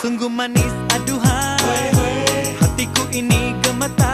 Sungguh manis aduhai. Hatiku ini gemetar.